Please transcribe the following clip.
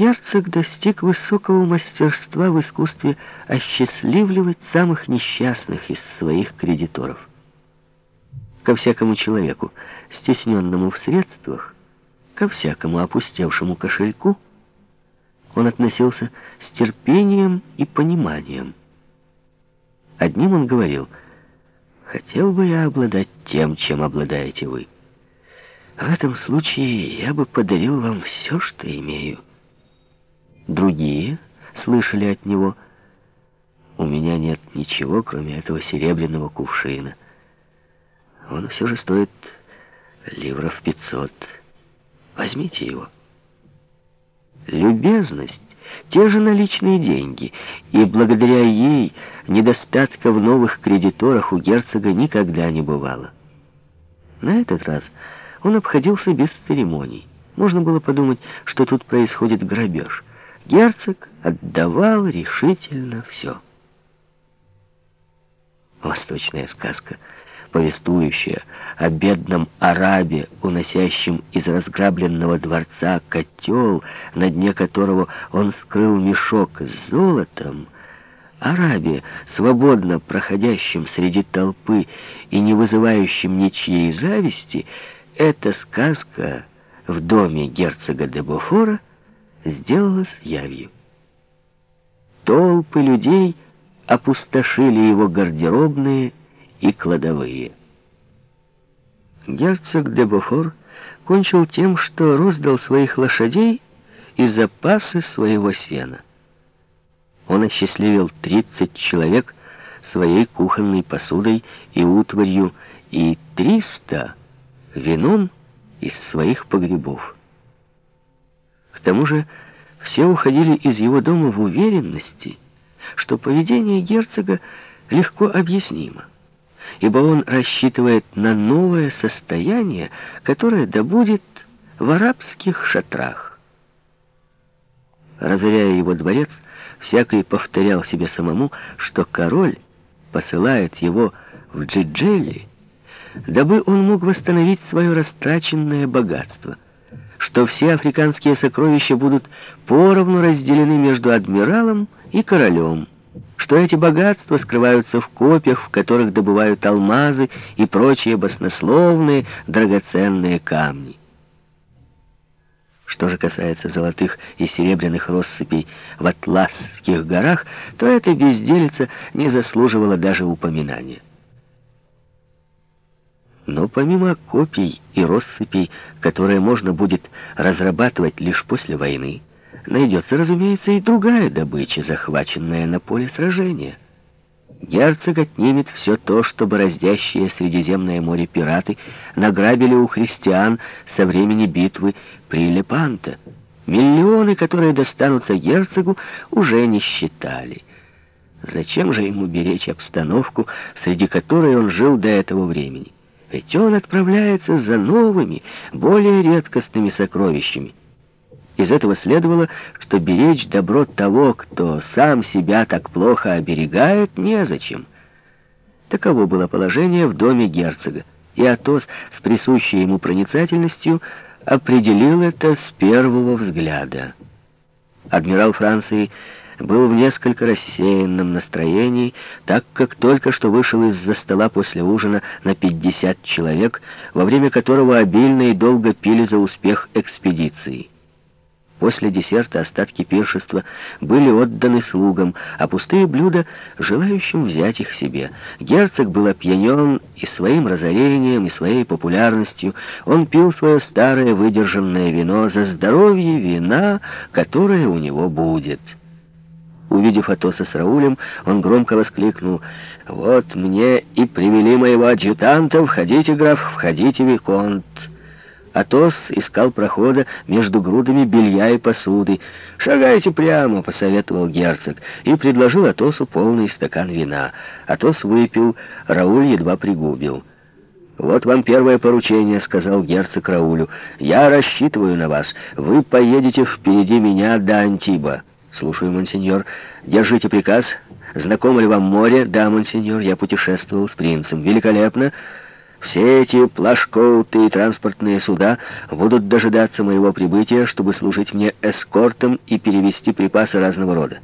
герцог достиг высокого мастерства в искусстве осчастливливать самых несчастных из своих кредиторов. Ко всякому человеку, стесненному в средствах, ко всякому опустевшему кошельку, он относился с терпением и пониманием. Одним он говорил, «Хотел бы я обладать тем, чем обладаете вы. В этом случае я бы подарил вам все, что имею». Другие слышали от него, «У меня нет ничего, кроме этого серебряного кувшина. Он все же стоит ливров пятьсот. Возьмите его». Любезность — те же наличные деньги, и благодаря ей недостатка в новых кредиторах у герцога никогда не бывало. На этот раз он обходился без церемоний. Можно было подумать, что тут происходит грабеж. Герцог отдавал решительно все. Восточная сказка — повествующая о бедном арабе, уносящем из разграбленного дворца котел, на дне которого он скрыл мешок с золотом, арабе, свободно проходящем среди толпы и не вызывающем ничьей зависти, эта сказка в доме герцога де Бофора сделалась явью. Толпы людей опустошили его гардеробные и кладовые. Герцог де Бофор кончил тем, что роздал своих лошадей и запасы своего сена. Он осчастливил 30 человек своей кухонной посудой и утварью и 300 вином из своих погребов. К тому же все уходили из его дома в уверенности, что поведение герцога легко объяснимо ибо он рассчитывает на новое состояние, которое добудет в арабских шатрах. Разоряя его дворец, всякий повторял себе самому, что король посылает его в Джиджели, дабы он мог восстановить свое растраченное богатство, что все африканские сокровища будут поровну разделены между адмиралом и королем, что эти богатства скрываются в копьях, в которых добывают алмазы и прочие баснословные драгоценные камни. Что же касается золотых и серебряных россыпей в Атласских горах, то эта безделица не заслуживала даже упоминания. Но помимо копий и россыпей, которые можно будет разрабатывать лишь после войны, найдется, разумеется, и другая добыча, захваченная на поле сражения. Герцог отнимет все то, что бороздящие Средиземное море пираты награбили у христиан со времени битвы при Лепанто. Миллионы, которые достанутся герцогу, уже не считали. Зачем же ему беречь обстановку, среди которой он жил до этого времени? Ведь он отправляется за новыми, более редкостными сокровищами. Из этого следовало, что беречь добро того, кто сам себя так плохо оберегает, незачем. Таково было положение в доме герцога, и Атос с присущей ему проницательностью определил это с первого взгляда. Адмирал Франции был в несколько рассеянном настроении, так как только что вышел из-за стола после ужина на 50 человек, во время которого обильно и долго пили за успех экспедиции. После десерта остатки пиршества были отданы слугам, а пустые блюда — желающим взять их себе. Герцог был опьянен и своим разорением, и своей популярностью. Он пил свое старое выдержанное вино за здоровье вина, которое у него будет. Увидев Атоса с Раулем, он громко воскликнул. «Вот мне и привели моего адъютанта. Входите, граф, входите, Виконт». Атос искал прохода между грудами белья и посуды. «Шагайте прямо», — посоветовал герцог, и предложил Атосу полный стакан вина. Атос выпил, Рауль едва пригубил. «Вот вам первое поручение», — сказал герцог Раулю. «Я рассчитываю на вас. Вы поедете впереди меня до Антиба». «Слушаю, монсеньор. Держите приказ. Знакомо ли вам море?» «Да, монсеньор, я путешествовал с принцем. Великолепно. Все эти плашкоуты и транспортные суда будут дожидаться моего прибытия, чтобы служить мне эскортом и перевести припасы разного рода.